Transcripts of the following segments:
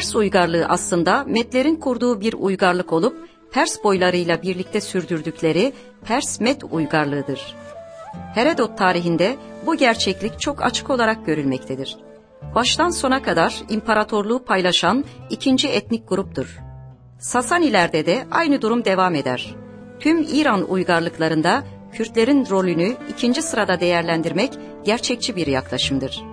Pers uygarlığı aslında Metlerin kurduğu bir uygarlık olup Pers boylarıyla birlikte sürdürdükleri Pers-Met uygarlığıdır. Herodot tarihinde bu gerçeklik çok açık olarak görülmektedir. Baştan sona kadar imparatorluğu paylaşan ikinci etnik gruptur. Sasanilerde de aynı durum devam eder. Tüm İran uygarlıklarında Kürtlerin rolünü ikinci sırada değerlendirmek gerçekçi bir yaklaşımdır.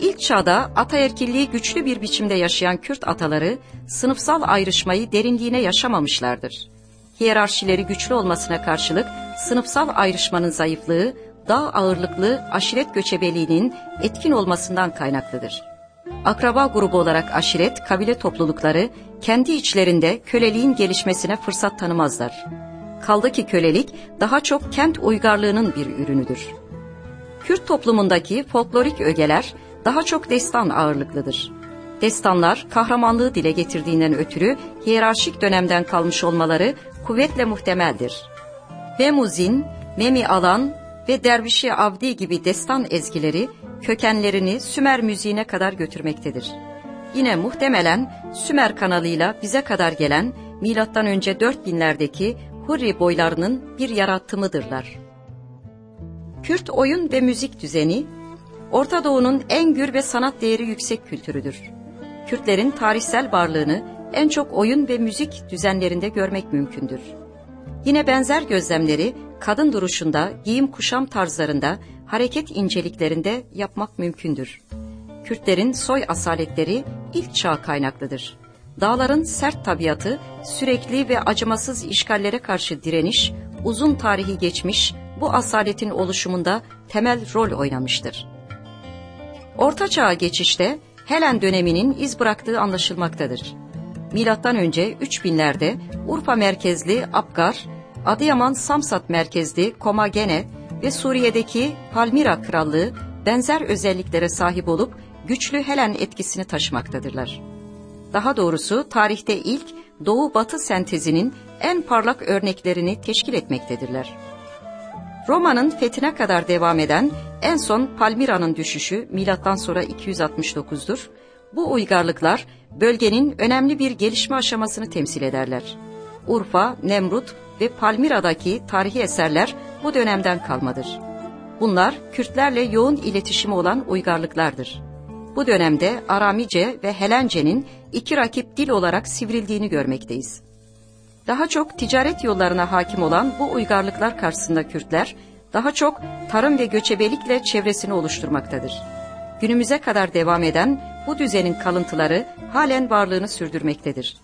İlk çağda ataerkilliği güçlü bir biçimde yaşayan Kürt ataları sınıfsal ayrışmayı derinliğine yaşamamışlardır. Hiyerarşileri güçlü olmasına karşılık sınıfsal ayrışmanın zayıflığı daha ağırlıklı aşiret göçebeliğinin etkin olmasından kaynaklıdır. Akraba grubu olarak aşiret, kabile toplulukları kendi içlerinde köleliğin gelişmesine fırsat tanımazlar. Kaldı ki kölelik daha çok kent uygarlığının bir ürünüdür. Kürt toplumundaki folklorik ögeler daha çok destan ağırlıklıdır. Destanlar kahramanlığı dile getirdiğinden ötürü hiyerarşik dönemden kalmış olmaları kuvvetle muhtemeldir. Memuzin, Memi Alan ve Dervişi Avdi gibi destan ezgileri kökenlerini Sümer müziğine kadar götürmektedir. Yine muhtemelen Sümer kanalıyla bize kadar gelen önce 4000'lerdeki Hurri boylarının bir yarattımıdırlar. Kürt oyun ve müzik düzeni Orta Doğu'nun en gür ve sanat değeri yüksek kültürüdür. Kürtlerin tarihsel varlığını en çok oyun ve müzik düzenlerinde görmek mümkündür. Yine benzer gözlemleri kadın duruşunda, giyim kuşam tarzlarında, hareket inceliklerinde yapmak mümkündür. Kürtlerin soy asaletleri ilk çağ kaynaklıdır. Dağların sert tabiatı, sürekli ve acımasız işgallere karşı direniş, uzun tarihi geçmiş, bu asaletin oluşumunda temel rol oynamıştır. Orta Çağ'a geçişte Helen döneminin iz bıraktığı anlaşılmaktadır. Milattan önce 3000'lerde Urfa merkezli Abgar, Adıyaman Samsat merkezli Komagene ve Suriye'deki Palmira Krallığı benzer özelliklere sahip olup güçlü Helen etkisini taşımaktadırlar. Daha doğrusu tarihte ilk Doğu-Batı sentezinin en parlak örneklerini teşkil etmektedirler. Roma'nın fethine kadar devam eden en son Palmira'nın düşüşü milattan sonra 269'dur. Bu uygarlıklar bölgenin önemli bir gelişme aşamasını temsil ederler. Urfa, Nemrut ve Palmira'daki tarihi eserler bu dönemden kalmadır. Bunlar Kürtlerle yoğun iletişimi olan uygarlıklardır. Bu dönemde Aramice ve Helence'nin iki rakip dil olarak sivrildiğini görmekteyiz. Daha çok ticaret yollarına hakim olan bu uygarlıklar karşısında Kürtler, daha çok tarım ve göçebelikle çevresini oluşturmaktadır. Günümüze kadar devam eden bu düzenin kalıntıları halen varlığını sürdürmektedir.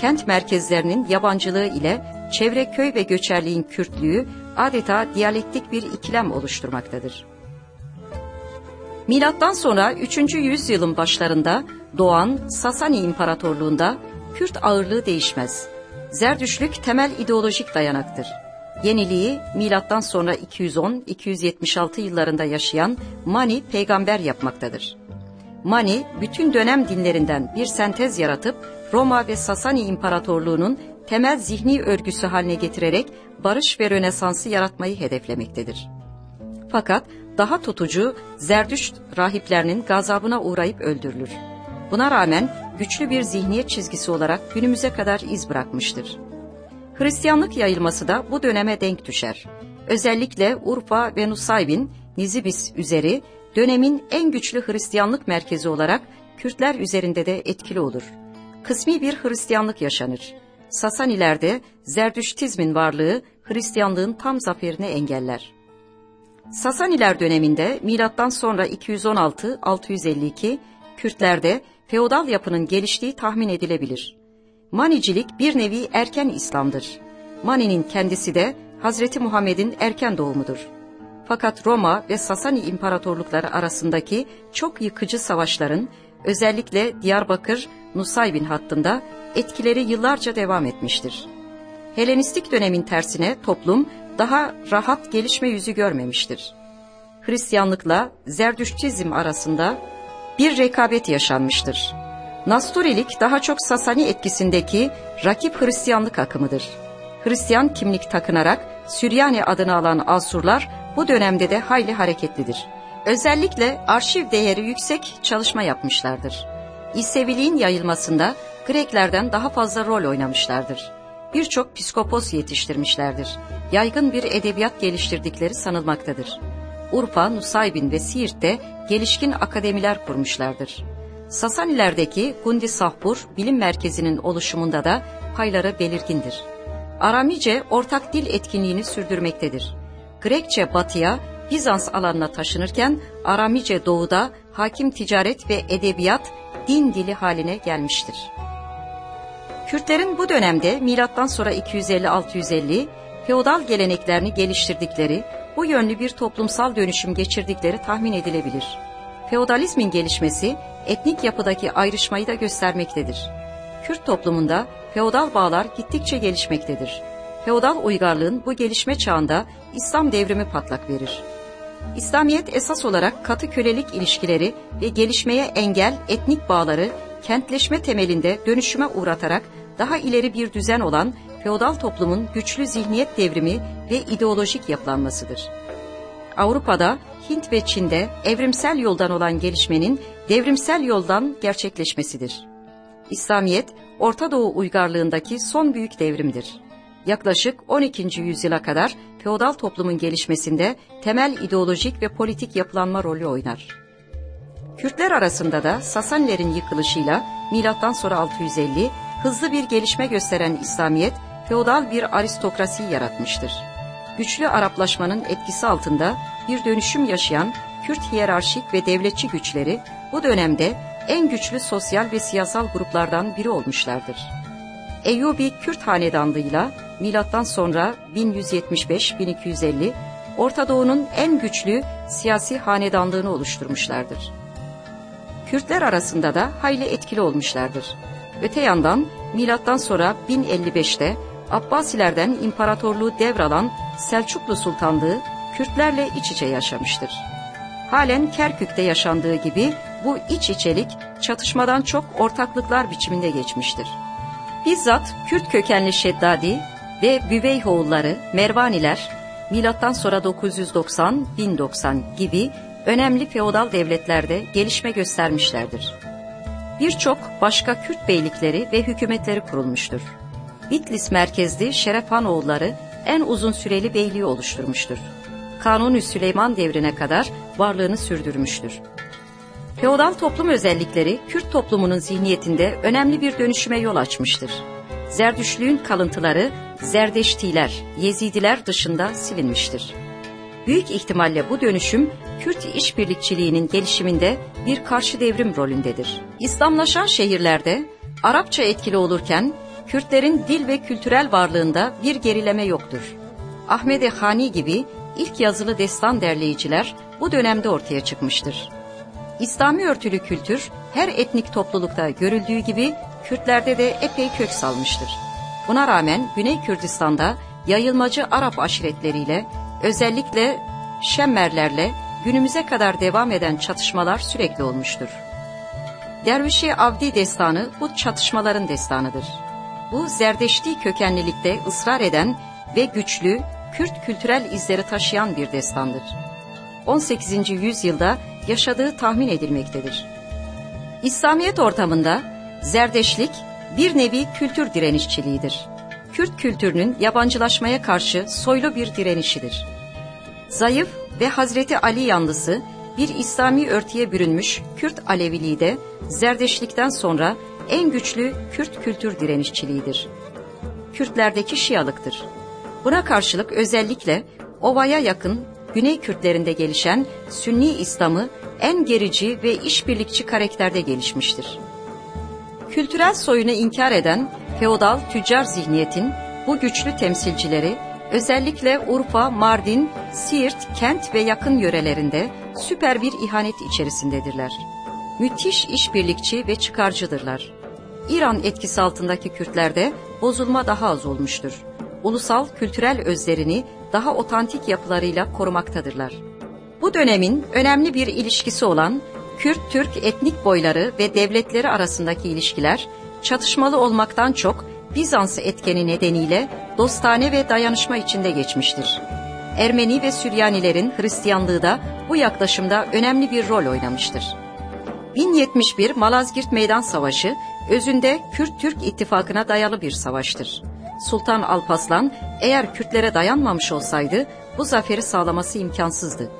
Kent merkezlerinin yabancılığı ile çevre köy ve göçerliğin Kürtlüğü adeta diyalektik bir ikilem oluşturmaktadır. Milattan sonra 3. yüzyılın başlarında doğan Sasani İmparatorluğunda Kürt ağırlığı değişmez. Zerdüşlük temel ideolojik dayanaktır. Yeniliği milattan sonra 210-276 yıllarında yaşayan Mani peygamber yapmaktadır. Mani bütün dönem dinlerinden bir sentez yaratıp Roma ve Sasani İmparatorluğu'nun temel zihni örgüsü haline getirerek barış ve rönesansı yaratmayı hedeflemektedir. Fakat daha tutucu Zerdüşt rahiplerinin gazabına uğrayıp öldürülür. Buna rağmen güçlü bir zihniyet çizgisi olarak günümüze kadar iz bırakmıştır. Hristiyanlık yayılması da bu döneme denk düşer. Özellikle Urfa ve Nusaybin, Nizibis üzeri dönemin en güçlü Hristiyanlık merkezi olarak Kürtler üzerinde de etkili olur. Kısmi bir Hristiyanlık yaşanır. Sasanilerde Zerdüştizmin varlığı Hristiyanlığın tam zaferini engeller. Sasaniler döneminde milattan sonra 216-652 Kürtlerde feodal yapının geliştiği tahmin edilebilir. Manicilik bir nevi erken İslam'dır. Mani'nin kendisi de Hazreti Muhammed'in erken doğumudur. Fakat Roma ve Sasani imparatorlukları arasındaki çok yıkıcı savaşların özellikle Diyarbakır, Nusaybin hattında etkileri yıllarca devam etmiştir. Helenistik dönemin tersine toplum daha rahat gelişme yüzü görmemiştir. Hristiyanlıkla Zerdüştizm arasında bir rekabet yaşanmıştır. Nasturilik daha çok Sasani etkisindeki rakip Hristiyanlık akımıdır. Hristiyan kimlik takınarak Süryani adını alan Asurlar bu dönemde de hayli hareketlidir. Özellikle arşiv değeri yüksek çalışma yapmışlardır. İseviliğin yayılmasında Greklerden daha fazla rol oynamışlardır. Birçok psikopos yetiştirmişlerdir. Yaygın bir edebiyat geliştirdikleri sanılmaktadır. Urfa, Nusaybin ve Siirt'te gelişkin akademiler kurmuşlardır. Sasanilerdeki Gundi Sahpur bilim merkezinin oluşumunda da payları belirgindir. Aramice ortak dil etkinliğini sürdürmektedir. Grekçe batıya, Bizans alanına taşınırken Aramice doğuda hakim ticaret ve edebiyat din dili haline gelmiştir. Kürtlerin bu dönemde milattan sonra 250-650 feodal geleneklerini geliştirdikleri, bu yönlü bir toplumsal dönüşüm geçirdikleri tahmin edilebilir. Feodalizmin gelişmesi etnik yapıdaki ayrışmayı da göstermektedir. Kürt toplumunda feodal bağlar gittikçe gelişmektedir. Feodal uygarlığın bu gelişme çağında İslam devrimi patlak verir. İslamiyet esas olarak katı kölelik ilişkileri ve gelişmeye engel etnik bağları kentleşme temelinde dönüşüme uğratarak daha ileri bir düzen olan feodal toplumun güçlü zihniyet devrimi ve ideolojik yapılanmasıdır. Avrupa'da, Hint ve Çin'de evrimsel yoldan olan gelişmenin devrimsel yoldan gerçekleşmesidir. İslamiyet, Orta Doğu uygarlığındaki son büyük devrimdir. Yaklaşık 12. yüzyıla kadar feodal toplumun gelişmesinde temel ideolojik ve politik yapılanma rolü oynar. Kürtler arasında da Sasanilerin yıkılışıyla milattan sonra 650 hızlı bir gelişme gösteren İslamiyet feodal bir aristokrasi yaratmıştır. Güçlü Araplaşmanın etkisi altında bir dönüşüm yaşayan Kürt hiyerarşik ve devletçi güçleri bu dönemde en güçlü sosyal ve siyasal gruplardan biri olmuşlardır. Eyyubi Kürt hanedanlığıyla milattan sonra 1175-1250 Orta Doğu'nun en güçlü siyasi hanedanlığını oluşturmuşlardır. Kürtler arasında da hayli etkili olmuşlardır. Öte yandan milattan sonra 1055'te Abbasilerden imparatorluğu devralan Selçuklu Sultanlığı Kürtlerle iç içe yaşamıştır. Halen Kerkük'te yaşandığı gibi bu iç içelik çatışmadan çok ortaklıklar biçiminde geçmiştir. Bizzat Kürt kökenli Şeddadi ve Büveyhoğulları, Mervaniler, milattan sonra 990-1090 gibi önemli feodal devletlerde gelişme göstermişlerdir. Birçok başka Kürt beylikleri ve hükümetleri kurulmuştur. Bitlis merkezli Şerefhanoğulları en uzun süreli beyliği oluşturmuştur. Kanuni Süleyman devrine kadar varlığını sürdürmüştür. Feodal toplum özellikleri Kürt toplumunun zihniyetinde önemli bir dönüşüme yol açmıştır. Zerdüşlüğün kalıntıları Zerdeştiler, Yezidiler dışında silinmiştir. Büyük ihtimalle bu dönüşüm Kürt işbirlikçiliğinin gelişiminde bir karşı devrim rolündedir. İslamlaşan şehirlerde Arapça etkili olurken Kürtlerin dil ve kültürel varlığında bir gerileme yoktur. Ahmet-i Hani gibi ilk yazılı destan derleyiciler bu dönemde ortaya çıkmıştır. İslami örtülü kültür her etnik toplulukta görüldüğü gibi Kürtlerde de epey kök salmıştır. Buna rağmen Güney Kürdistan'da yayılmacı Arap aşiretleriyle özellikle Şemmerlerle günümüze kadar devam eden çatışmalar sürekli olmuştur. Dervişi Avdi destanı bu çatışmaların destanıdır. Bu Zerdeşti kökenlilikte ısrar eden ve güçlü Kürt kültürel izleri taşıyan bir destandır. 18. yüzyılda yaşadığı tahmin edilmektedir. İslamiyet ortamında Zerdeşlik bir nevi kültür direnişçiliğidir. Kürt kültürünün yabancılaşmaya karşı soylu bir direnişidir. Zayıf ve Hazreti Ali yanlısı bir İslami örtüye bürünmüş Kürt Aleviliği de Zerdeşlikten sonra en güçlü Kürt kültür direnişçiliğidir. Kürtlerdeki Şialıktır. Buna karşılık özellikle Ova'ya yakın Güney Kürtlerinde gelişen Sünni İslam'ı en gerici ve işbirlikçi karakterde gelişmiştir. Kültürel soyunu inkar eden feodal tüccar zihniyetin bu güçlü temsilcileri özellikle Urfa, Mardin, Siirt, Kent ve yakın yörelerinde süper bir ihanet içerisindedirler. Müthiş işbirlikçi ve çıkarcıdırlar. İran etkisi altındaki Kürtlerde bozulma daha az olmuştur. Ulusal kültürel özlerini daha otantik yapılarıyla korumaktadırlar. Bu dönemin önemli bir ilişkisi olan Kürt-Türk etnik boyları ve devletleri arasındaki ilişkiler çatışmalı olmaktan çok Bizans etkeni nedeniyle dostane ve dayanışma içinde geçmiştir. Ermeni ve Süryanilerin Hristiyanlığı da bu yaklaşımda önemli bir rol oynamıştır. 1071 Malazgirt Meydan Savaşı özünde Kürt-Türk ittifakına dayalı bir savaştır. Sultan Alpaslan eğer Kürtlere dayanmamış olsaydı bu zaferi sağlaması imkansızdı.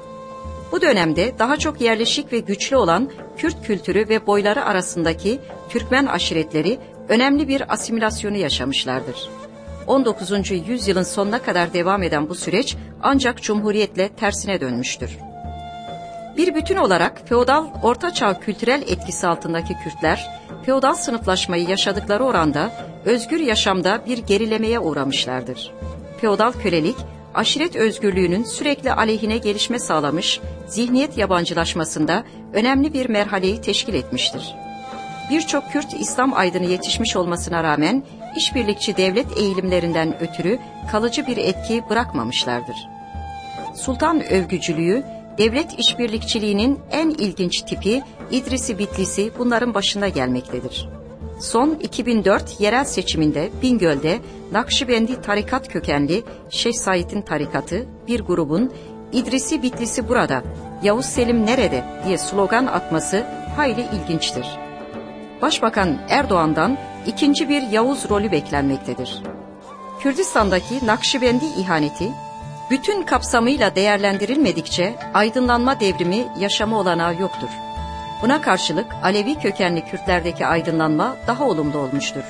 Bu dönemde daha çok yerleşik ve güçlü olan Kürt kültürü ve boyları arasındaki Türkmen aşiretleri önemli bir asimilasyonu yaşamışlardır. 19. yüzyılın sonuna kadar devam eden bu süreç ancak Cumhuriyet'le tersine dönmüştür. Bir bütün olarak feodal ortaçağ kültürel etkisi altındaki Kürtler, feodal sınıflaşmayı yaşadıkları oranda özgür yaşamda bir gerilemeye uğramışlardır. Feodal kölelik, aşiret özgürlüğünün sürekli aleyhine gelişme sağlamış, zihniyet yabancılaşmasında önemli bir merhaleyi teşkil etmiştir. Birçok Kürt İslam aydını yetişmiş olmasına rağmen işbirlikçi devlet eğilimlerinden ötürü kalıcı bir etki bırakmamışlardır. Sultan övgücülüğü, devlet işbirlikçiliğinin en ilginç tipi İdrisi Bitlisi bunların başında gelmektedir. Son 2004 yerel seçiminde Bingöl'de Nakşibendi tarikat kökenli Şeyh Said'in tarikatı bir grubun İdrisi Bitlisi burada, Yavuz Selim nerede diye slogan atması hayli ilginçtir. Başbakan Erdoğan'dan ikinci bir Yavuz rolü beklenmektedir. Kürdistan'daki Nakşibendi ihaneti bütün kapsamıyla değerlendirilmedikçe aydınlanma devrimi yaşama olanağı yoktur. Buna karşılık Alevi kökenli Kürtlerdeki aydınlanma daha olumlu olmuştur.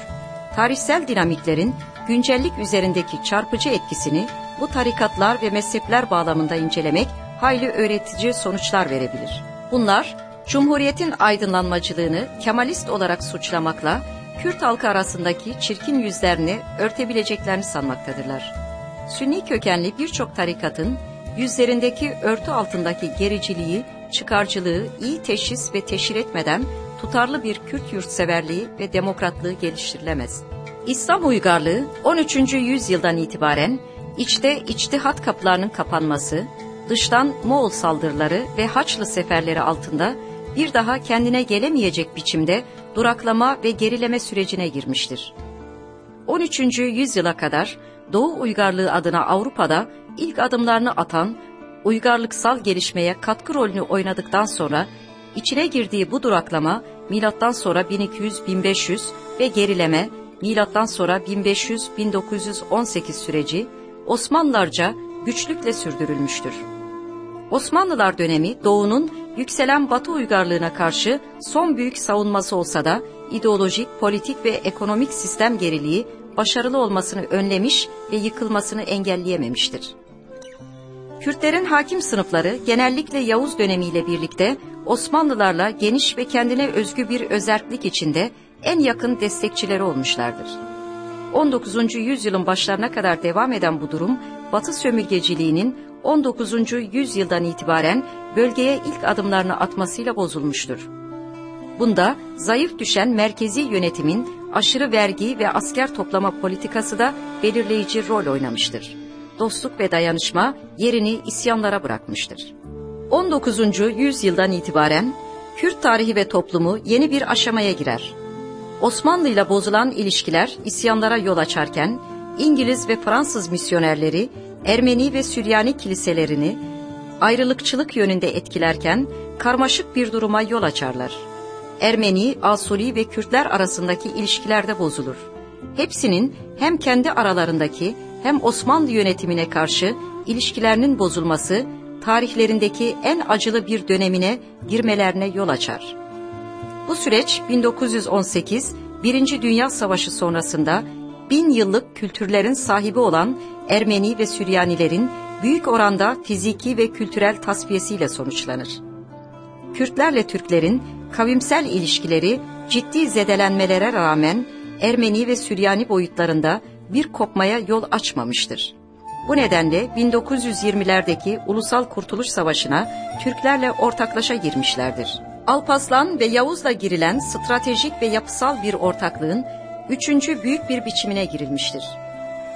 Tarihsel dinamiklerin güncellik üzerindeki çarpıcı etkisini bu tarikatlar ve mezhepler bağlamında incelemek hayli öğretici sonuçlar verebilir. Bunlar, Cumhuriyetin aydınlanmacılığını Kemalist olarak suçlamakla Kürt halkı arasındaki çirkin yüzlerini örtebileceklerini sanmaktadırlar. Sünni kökenli birçok tarikatın yüzlerindeki örtü altındaki gericiliği, çıkarcılığı iyi teşhis ve teşhir etmeden tutarlı bir Kürt yurtseverliği ve demokratlığı geliştirilemez. İslam uygarlığı 13. yüzyıldan itibaren içte içtihat kapılarının kapanması, dıştan Moğol saldırıları ve Haçlı seferleri altında bir daha kendine gelemeyecek biçimde duraklama ve gerileme sürecine girmiştir. 13. yüzyıla kadar Doğu uygarlığı adına Avrupa'da ilk adımlarını atan, uygarlıksal gelişmeye katkı rolünü oynadıktan sonra içine girdiği bu duraklama milattan sonra 1200-1500 ve gerileme milattan sonra 1500-1918 süreci Osmanlılarca güçlükle sürdürülmüştür. Osmanlılar dönemi Doğu'nun yükselen Batı uygarlığına karşı son büyük savunması olsa da ideolojik, politik ve ekonomik sistem geriliği başarılı olmasını önlemiş ve yıkılmasını engelleyememiştir. Kürtlerin hakim sınıfları genellikle Yavuz dönemiyle birlikte Osmanlılarla geniş ve kendine özgü bir özerklik içinde en yakın destekçileri olmuşlardır. 19. yüzyılın başlarına kadar devam eden bu durum, Batı sömürgeciliğinin 19. yüzyıldan itibaren bölgeye ilk adımlarını atmasıyla bozulmuştur. Bunda zayıf düşen merkezi yönetimin aşırı vergi ve asker toplama politikası da belirleyici rol oynamıştır. Dostluk ve dayanışma yerini isyanlara bırakmıştır. 19. yüzyıldan itibaren Kürt tarihi ve toplumu yeni bir aşamaya girer. Osmanlı ile bozulan ilişkiler isyanlara yol açarken İngiliz ve Fransız misyonerleri Ermeni ve Süryani kiliselerini ayrılıkçılık yönünde etkilerken karmaşık bir duruma yol açarlar. Ermeni, Asuli ve Kürtler arasındaki ilişkiler de bozulur. Hepsinin hem kendi aralarındaki hem Osmanlı yönetimine karşı ilişkilerinin bozulması tarihlerindeki en acılı bir dönemine girmelerine yol açar. Bu süreç 1918 Birinci Dünya Savaşı sonrasında bin yıllık kültürlerin sahibi olan Ermeni ve Süryanilerin büyük oranda fiziki ve kültürel tasfiyesiyle sonuçlanır. Kürtlerle Türklerin kavimsel ilişkileri ciddi zedelenmelere rağmen Ermeni ve Süryani boyutlarında bir kopmaya yol açmamıştır. Bu nedenle 1920'lerdeki Ulusal Kurtuluş Savaşı'na Türklerle ortaklaşa girmişlerdir. Alpaslan ve Yavuz'la girilen stratejik ve yapısal bir ortaklığın üçüncü büyük bir biçimine girilmiştir.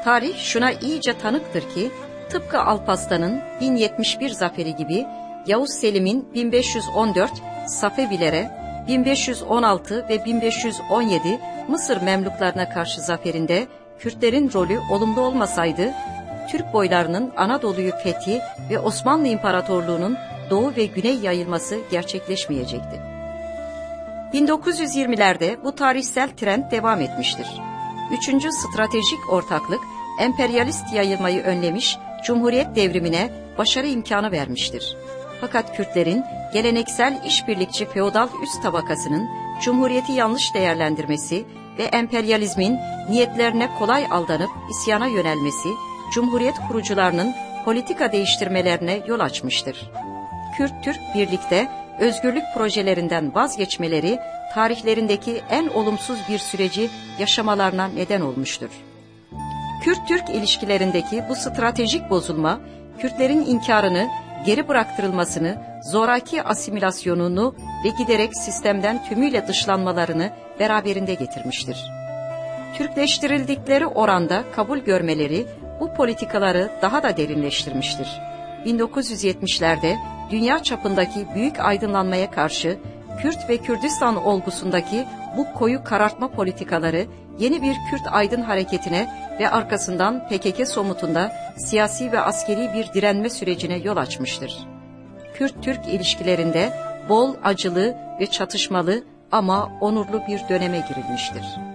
Tarih şuna iyice tanıktır ki tıpkı Alparslan'ın 1071 zaferi gibi Yavuz Selim'in 1514 Safevilere, 1516 ve 1517 Mısır Memluklarına karşı zaferinde Kürtlerin rolü olumlu olmasaydı, Türk boylarının Anadolu'yu fethi ve Osmanlı İmparatorluğu'nun doğu ve güney yayılması gerçekleşmeyecekti. 1920'lerde bu tarihsel trend devam etmiştir. Üçüncü stratejik ortaklık emperyalist yayılmayı önlemiş, Cumhuriyet devrimine başarı imkanı vermiştir. Fakat Kürtlerin geleneksel işbirlikçi feodal üst tabakasının Cumhuriyeti yanlış değerlendirmesi ve emperyalizmin niyetlerine kolay aldanıp isyana yönelmesi, Cumhuriyet kurucularının politika değiştirmelerine yol açmıştır. Kürt-Türk birlikte özgürlük projelerinden vazgeçmeleri tarihlerindeki en olumsuz bir süreci yaşamalarına neden olmuştur. Kürt-Türk ilişkilerindeki bu stratejik bozulma, Kürtlerin inkarını, geri bıraktırılmasını, zoraki asimilasyonunu ve giderek sistemden tümüyle dışlanmalarını beraberinde getirmiştir. Türkleştirildikleri oranda kabul görmeleri bu politikaları daha da derinleştirmiştir. 1970'lerde dünya çapındaki büyük aydınlanmaya karşı Kürt ve Kürdistan olgusundaki bu koyu karartma politikaları yeni bir Kürt aydın hareketine ve arkasından PKK somutunda siyasi ve askeri bir direnme sürecine yol açmıştır. Kürt-Türk ilişkilerinde bol acılı ve çatışmalı ama onurlu bir döneme girilmiştir.